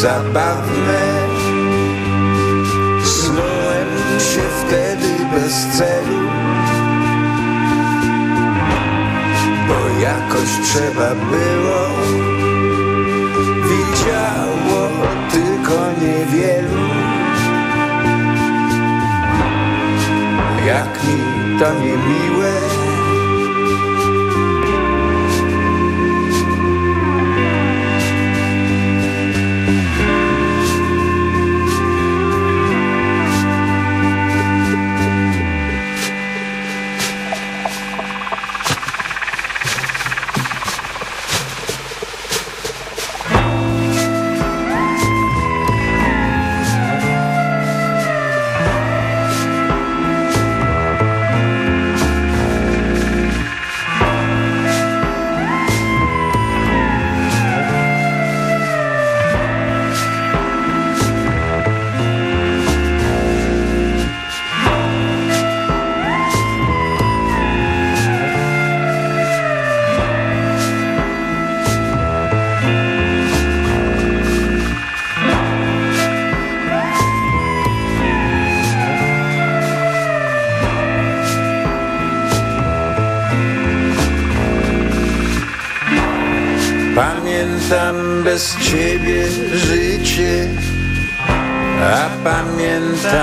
zabawne. Snułem się wtedy bez celu Bo jakoś trzeba było. Widziało tylko niewielu. Jak mi to niemiłe. Pamiętam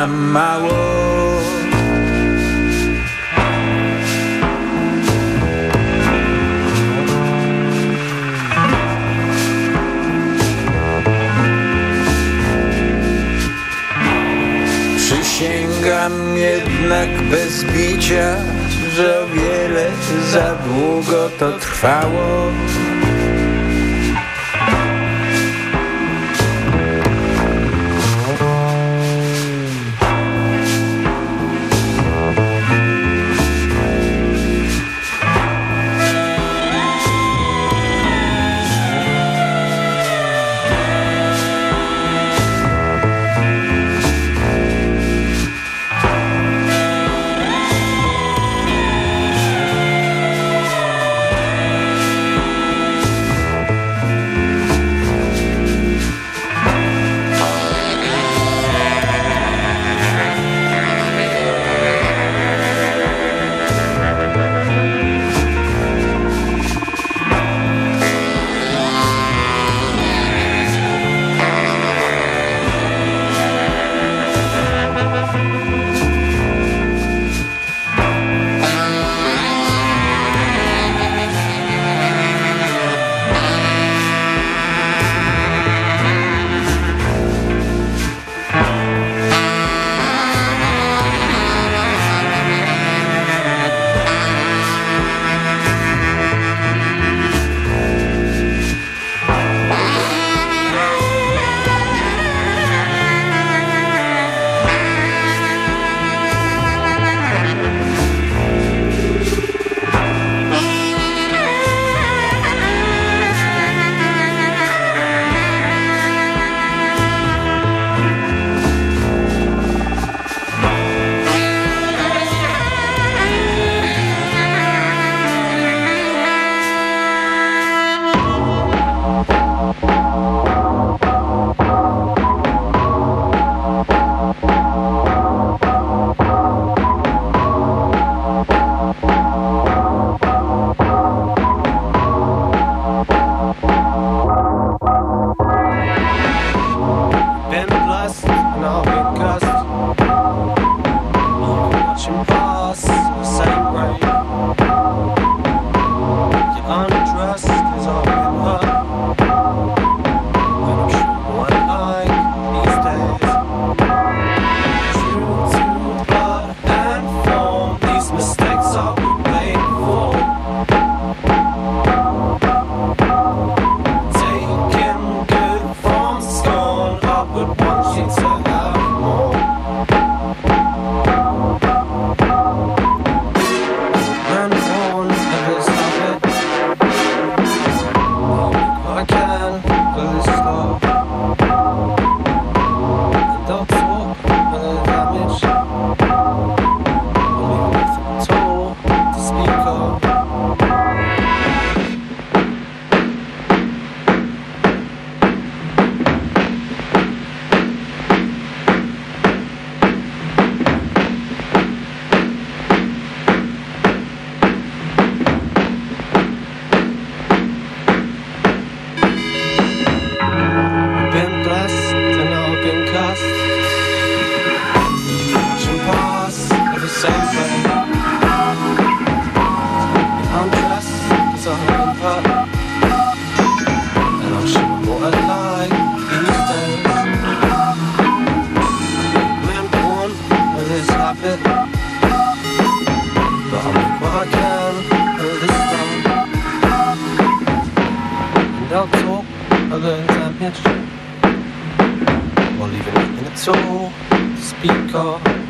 mało. Przysięgam jednak bez bicia, że o wiele za długo to trwało. connection. Or even in its own speaker.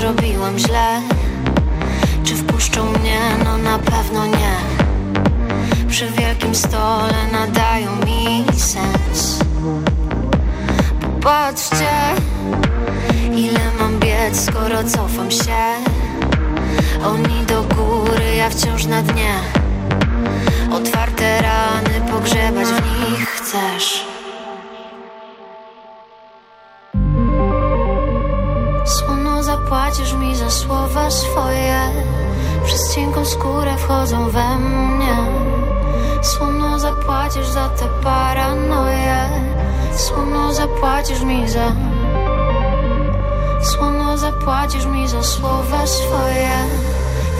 zrobiłam źle? Czy wpuszczą mnie? No na pewno nie. Przy wielkim stole nadają mi sens. Popatrzcie Ile mam biec, skoro cofam się. Oni do góry, ja wciąż na dnie. Otwarte rany, pogrzebać w nich chcesz. że słowa swoje przez cienką skórę wchodzą we mnie. Słono zapłacisz za te paranoje, Słono zapłacisz mi za. Słono zapłacisz mi za słowa swoje.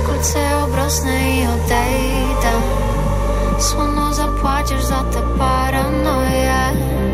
Wkrótce obrosnę i odejdę. Słono zapłacisz za te paranoje.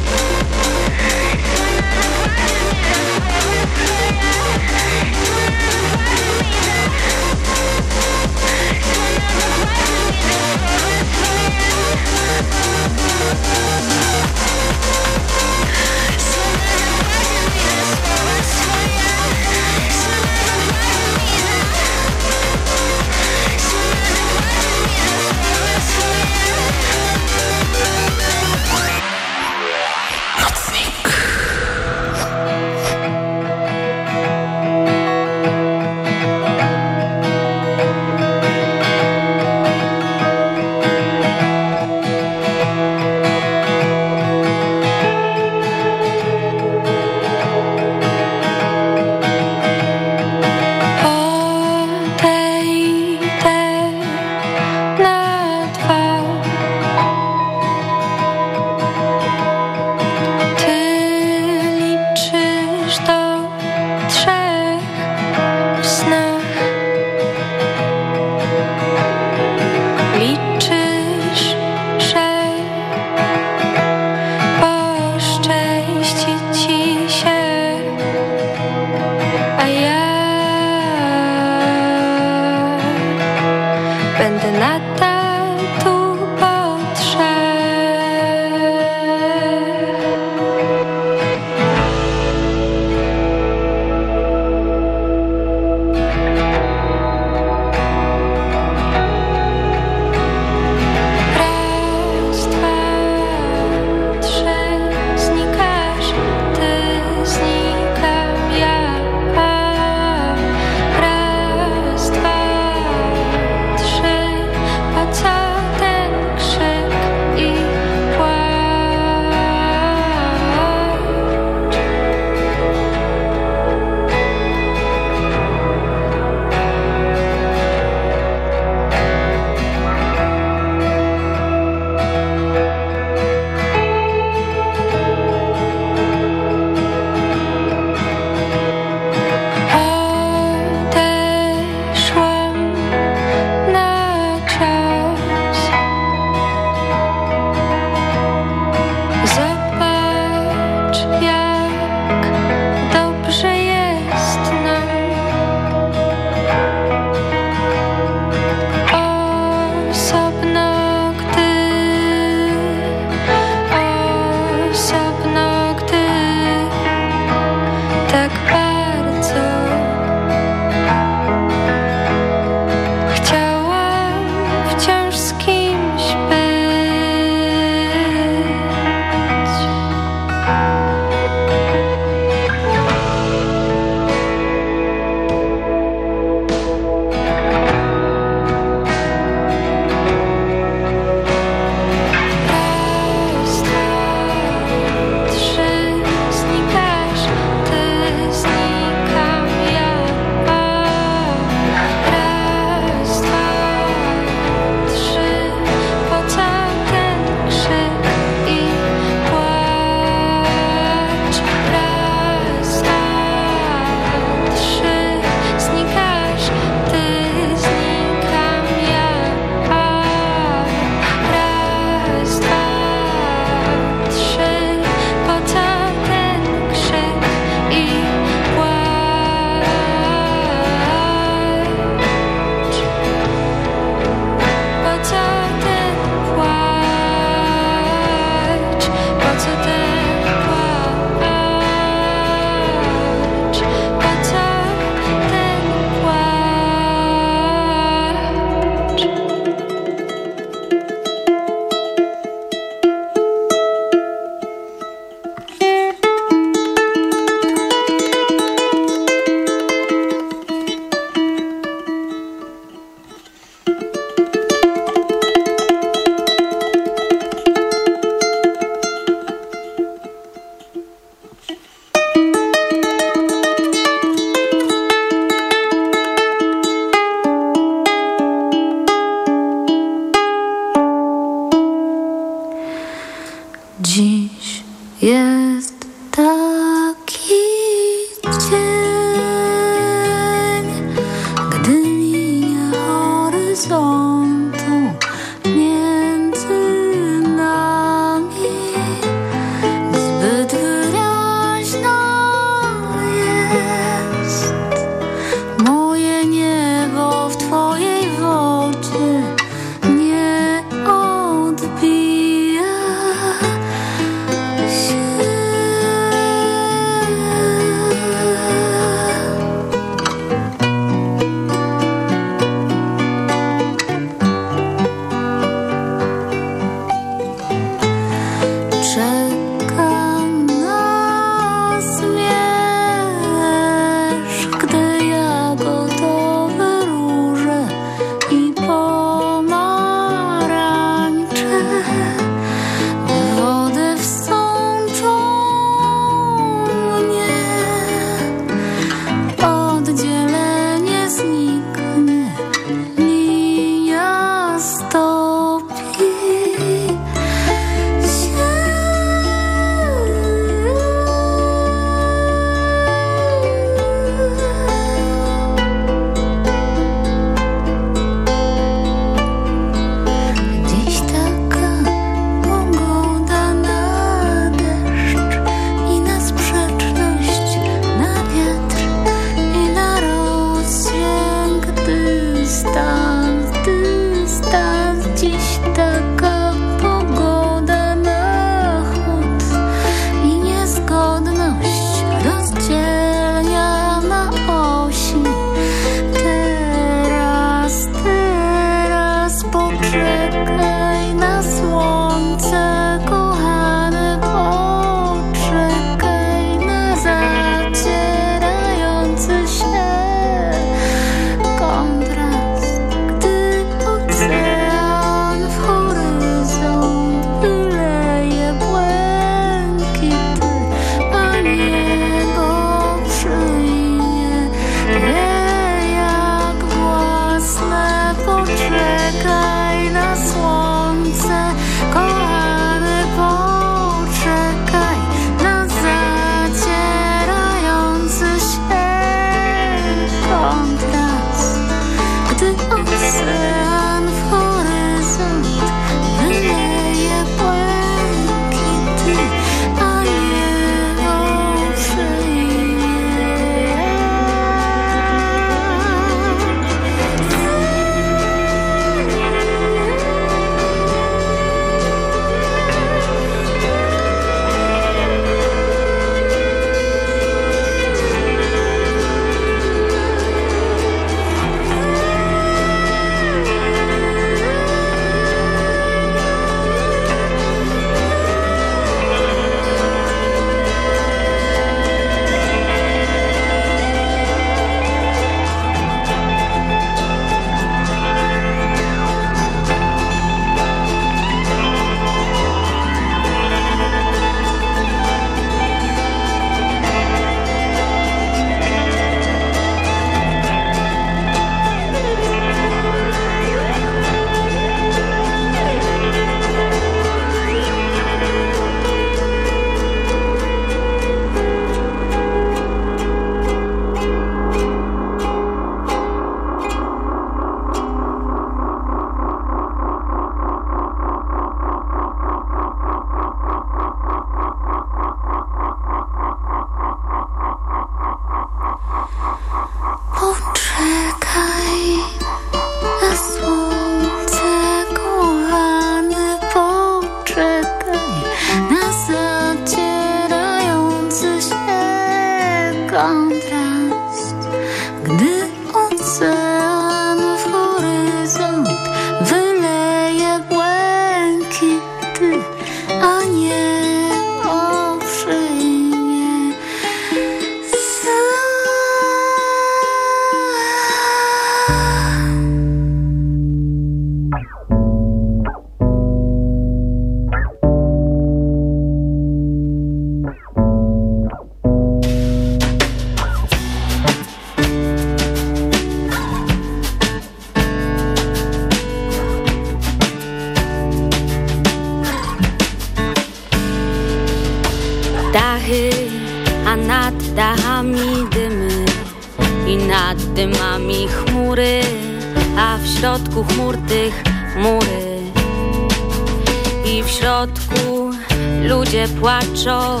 Ludzie płaczą,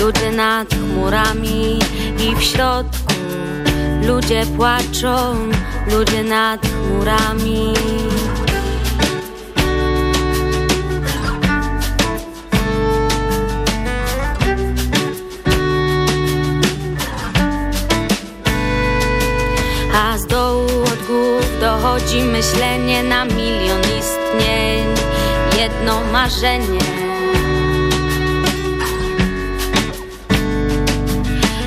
ludzie nad chmurami. I w środku ludzie płaczą, ludzie nad chmurami. A z dołu od głów dochodzi myślenie na milion istnień Jedno marzenie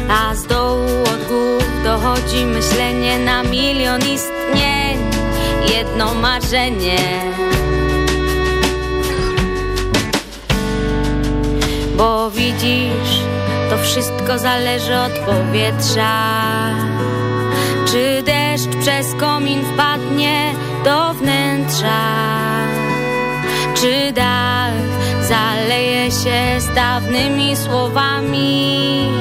A z dołu od głów dochodzi myślenie na milion istnień Jedno marzenie Bo widzisz, to wszystko zależy od powietrza czy deszcz przez komin wpadnie do wnętrza? Czy dach zaleje się z dawnymi słowami?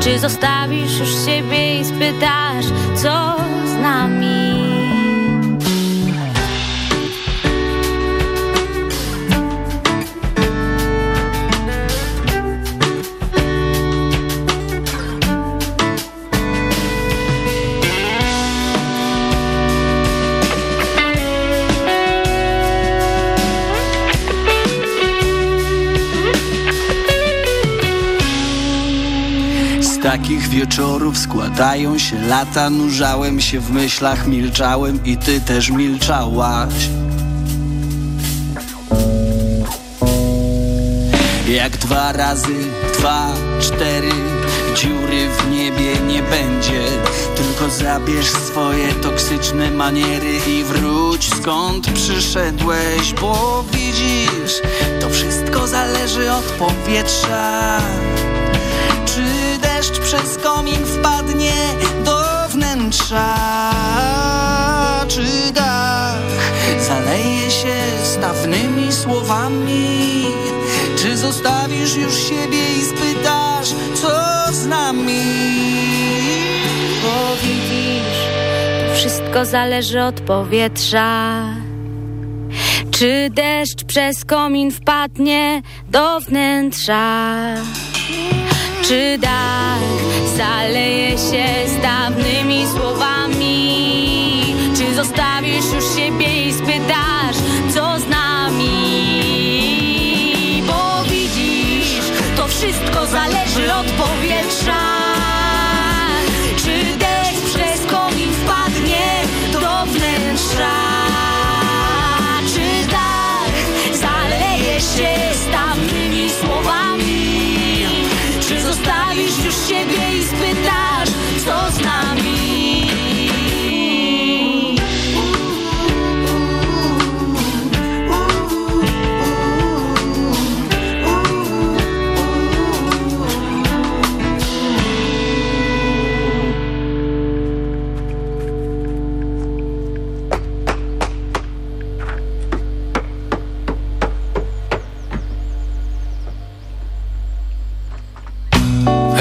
Czy zostawisz już siebie i spytasz, co z nami? Takich wieczorów składają się lata. Nurzałem się w myślach, milczałem i ty też milczałaś. Jak dwa razy dwa, cztery Dziury w niebie nie będzie. Tylko zabierz swoje toksyczne maniery I wróć skąd przyszedłeś Bo widzisz, to wszystko zależy od powietrza przez komin wpadnie do wnętrza. Czy dach zaleje się stawnymi słowami? Czy zostawisz już siebie i spytasz co z nami? Bo widzisz, to wszystko zależy od powietrza. Czy deszcz przez komin wpadnie do wnętrza czy dach zaleje się z dawnymi słowami?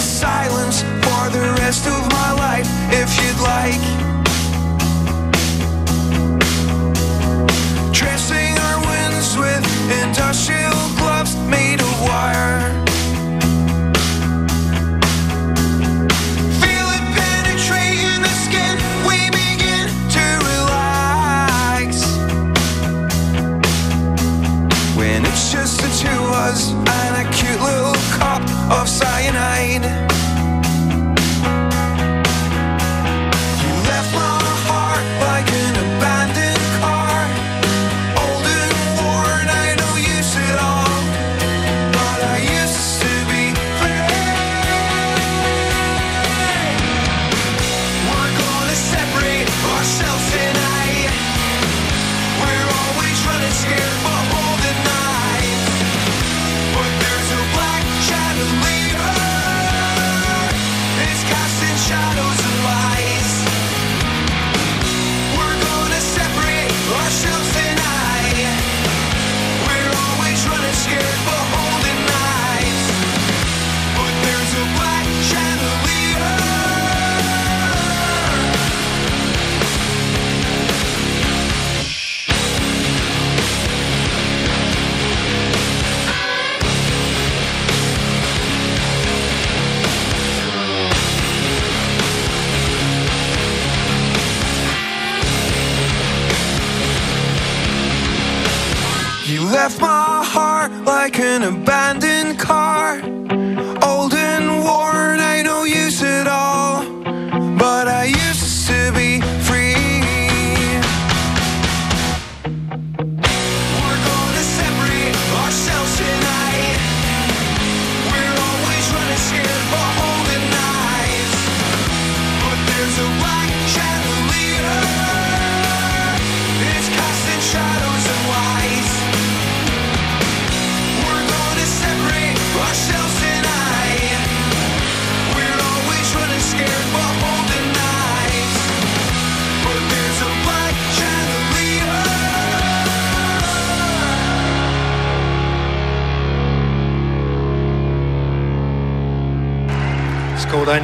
silence for the rest of my life if you'd like. cyanide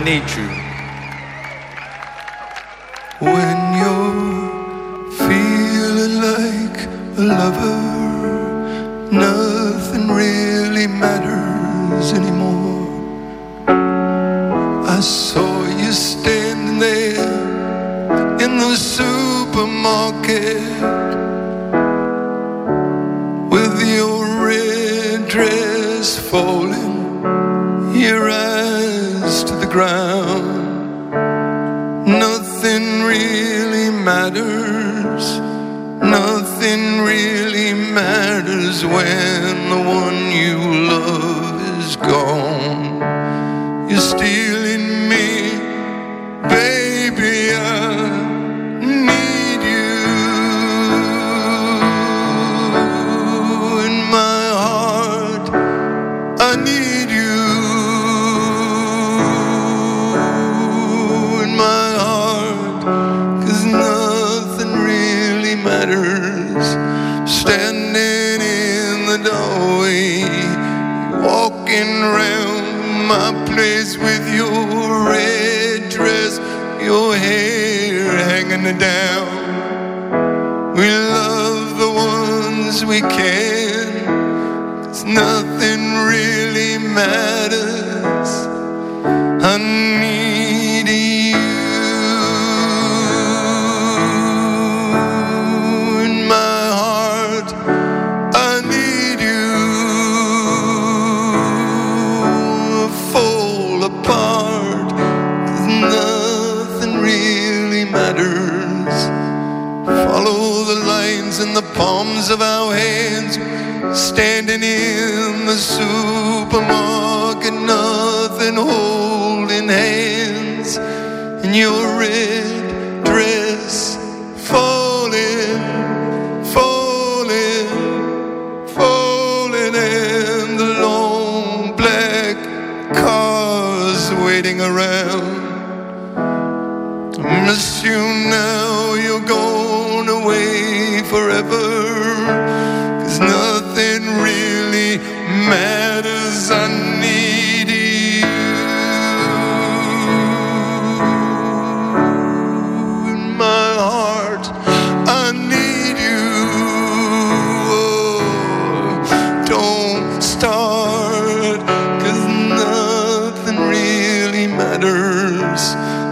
nature. ways with your red dress, your hair hanging down. We love the ones we can, It's nothing really matters. honey. palms of our hands, standing in the supermarket, nothing holding hands, and you're rich.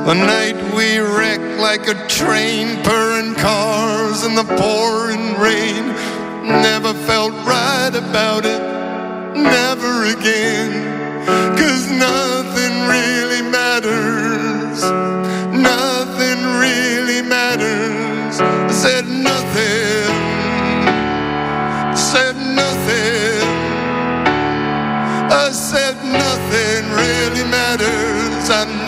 The night we wrecked like a train, purring cars in the pouring rain. Never felt right about it, never again. Cause nothing really matters, nothing really matters. I said nothing, I said nothing. I said nothing really matters. I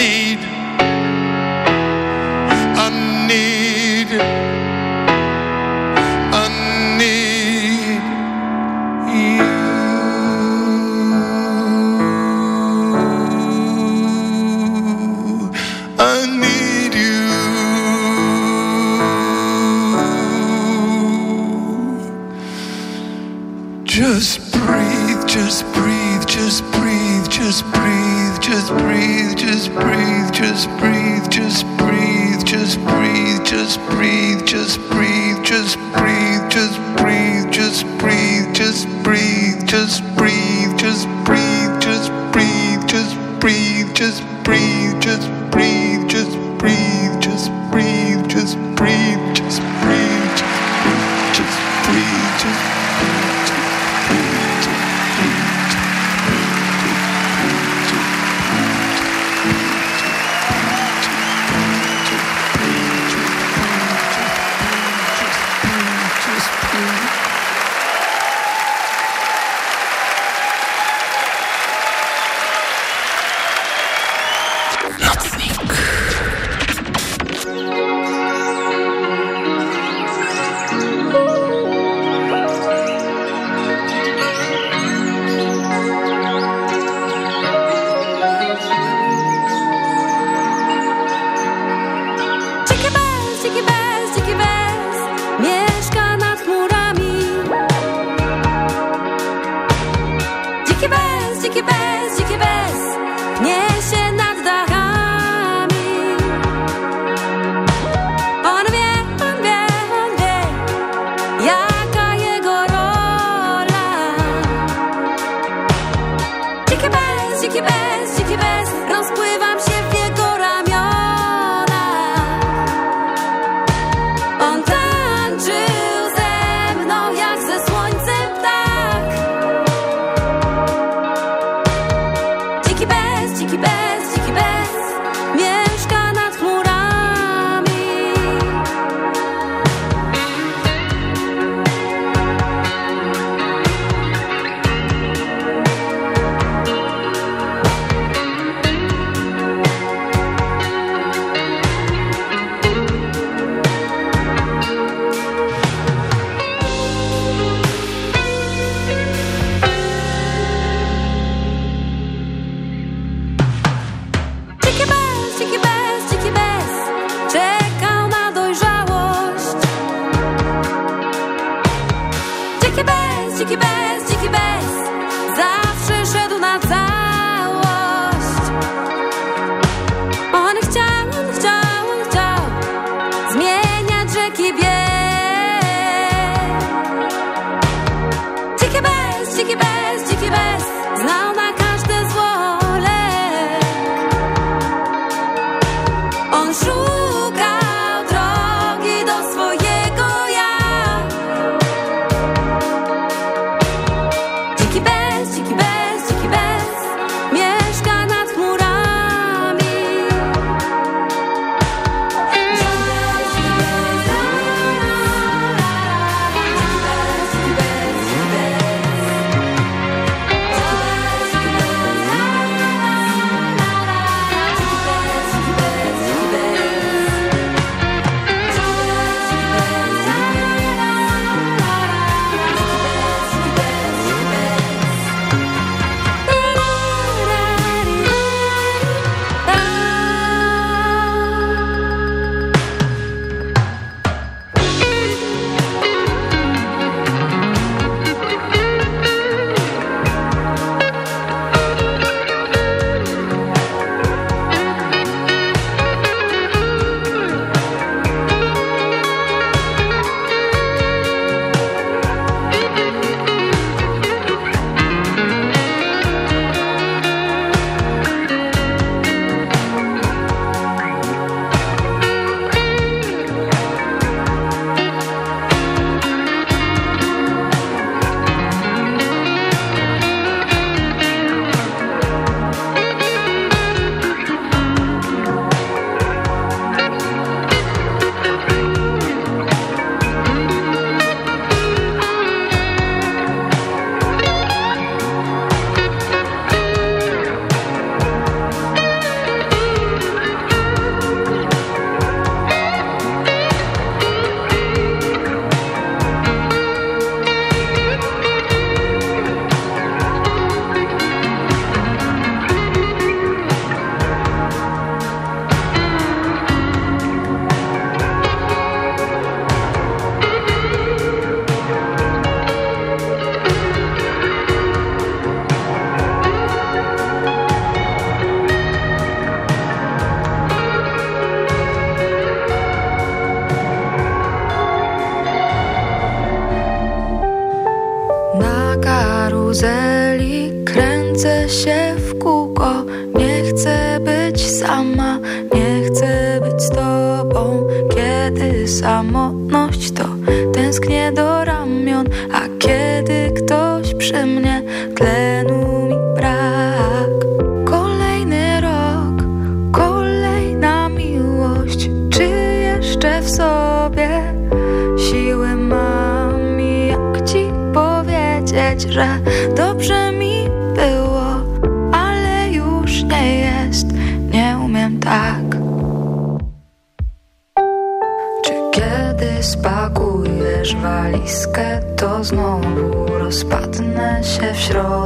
Shro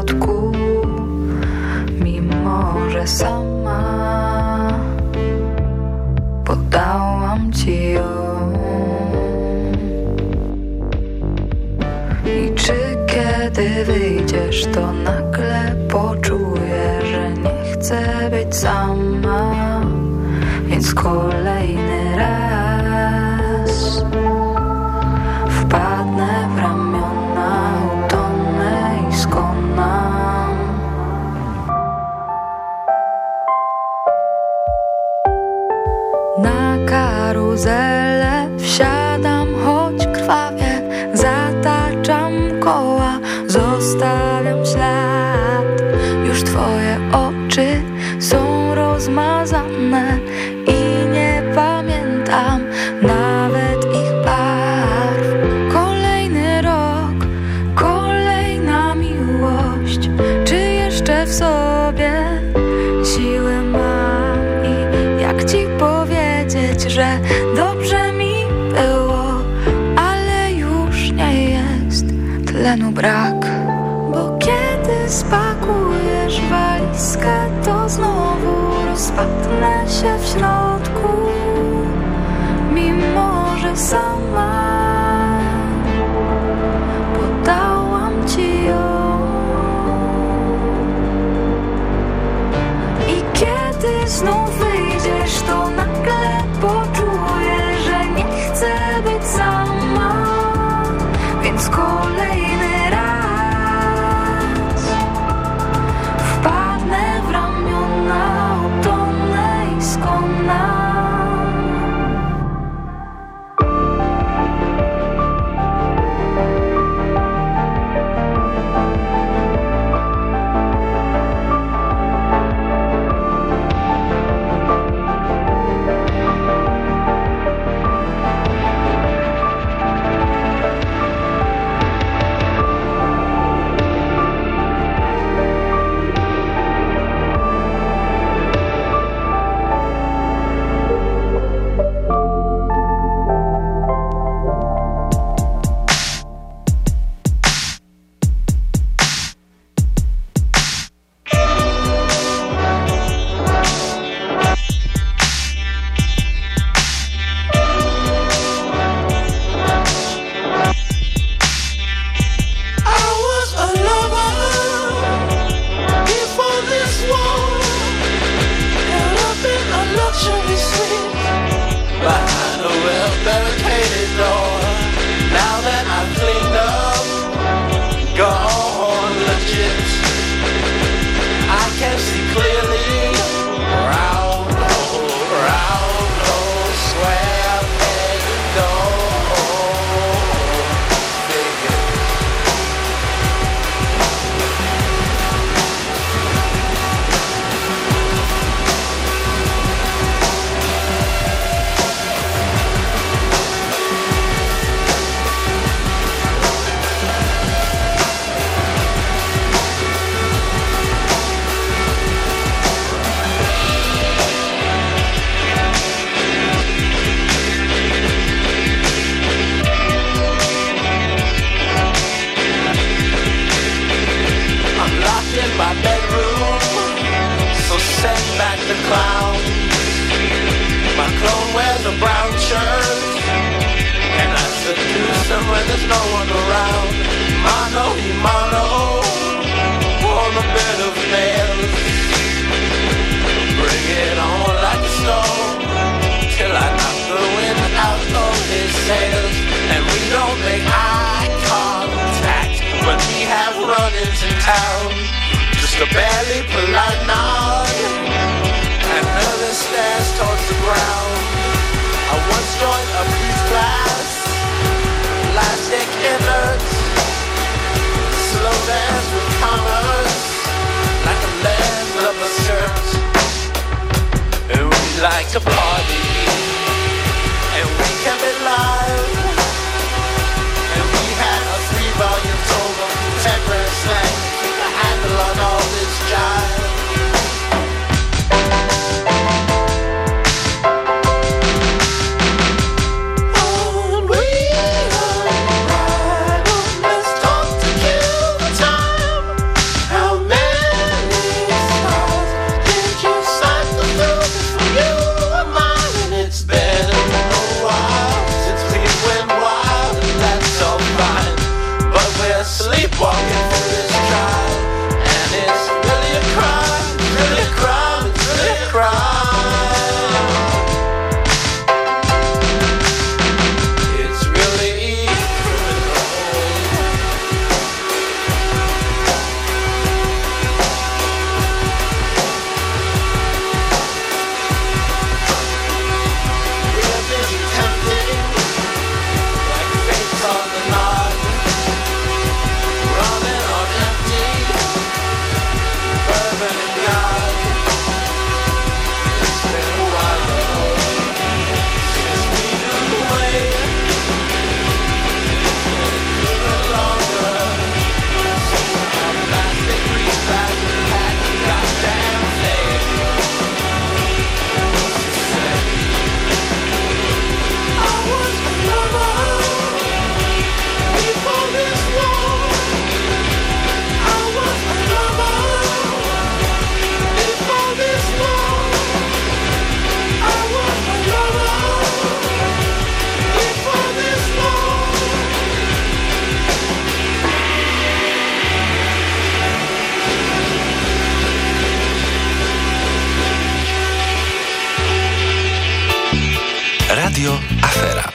Radio Afera.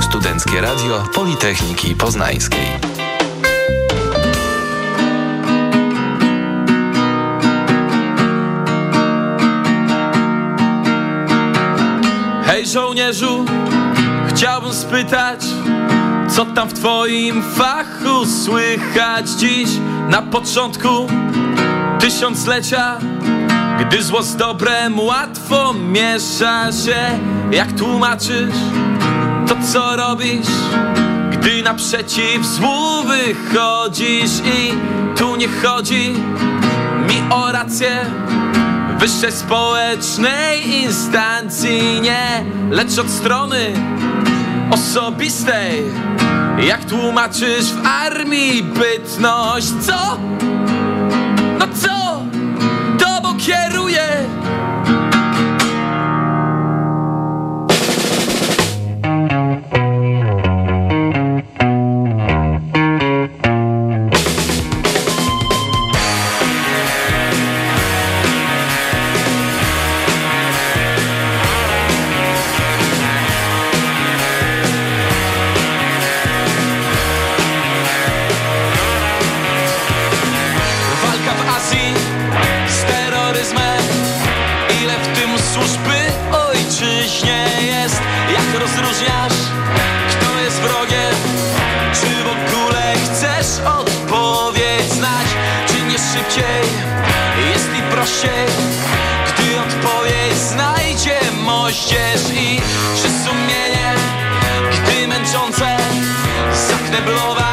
Studenckie Radio Politechniki Poznańskiej. Hej żołnierzu, chciałbym spytać, co tam w twoim fachu słychać dziś na początku tysiąclecia? Gdy zło z dobrem łatwo miesza się jak tłumaczysz to, co robisz, gdy naprzeciw złu wychodzisz i tu nie chodzi mi o rację. Wyższej społecznej instancji, nie, lecz od strony osobistej. Jak tłumaczysz w armii bytność, co? they blow that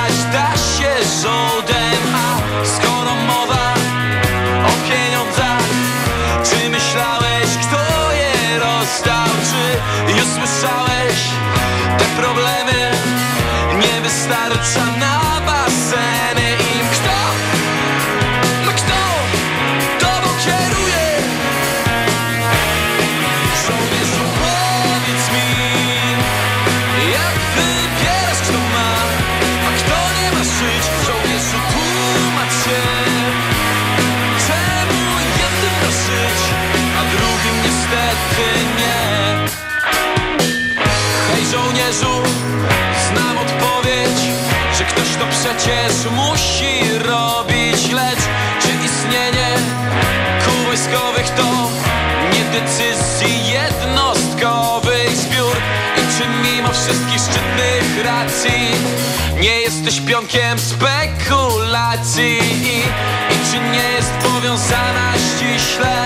przecież musi robić Lecz czy istnienie kół wojskowych to nie decyzji jednostkowych zbiór. I czy mimo wszystkich szczytnych racji Nie jesteś pionkiem spekulacji? I, i czy nie jest powiązana ściśle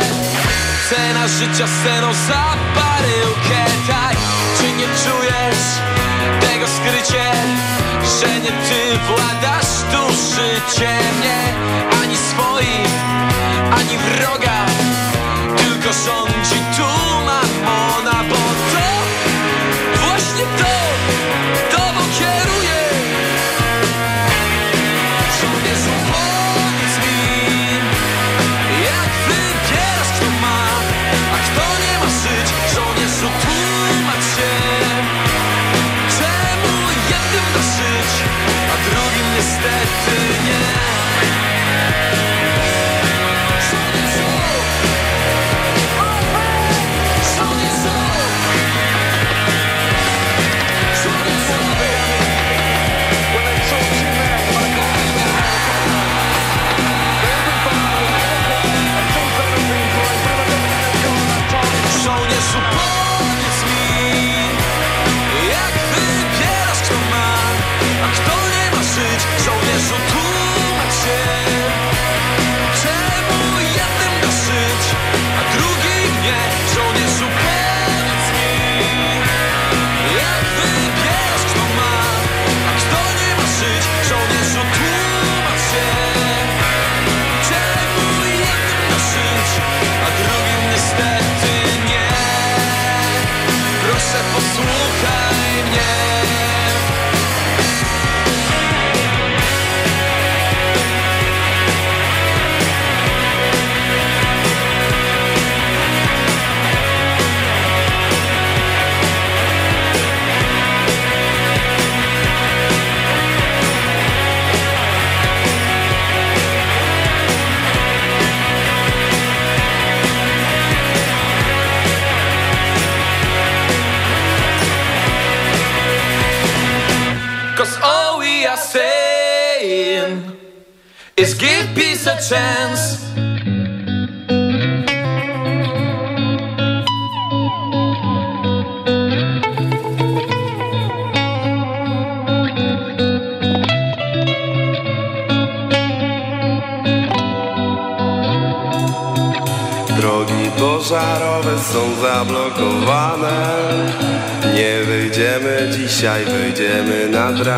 Cena życia z ceną za Tak, czy nie czujesz tego skrycie Że nie ty władasz tu życiem Nie, ani swoim, ani wroga Tylko rządzi tu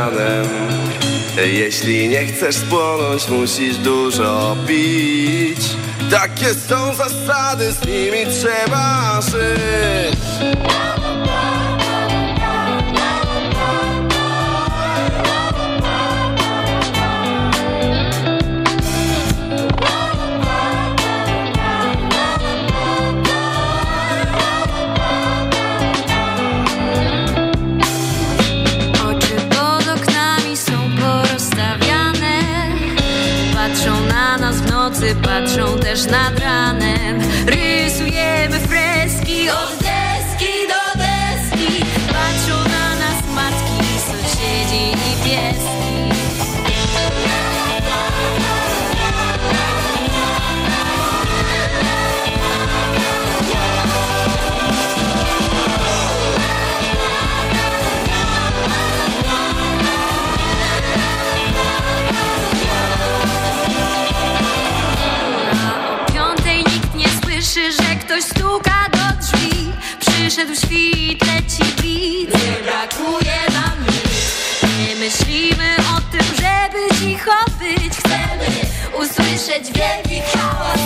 ranem. Jeśli nie chcesz spłonąć, musisz dużo pić. Takie są zasady, z nimi trzeba żyć patrzą też nad ranem Przyszedł świt, leci bit. Nie brakuje nam nic. Nie myślimy o tym, żeby cicho być. Chcemy usłyszeć wielki hałas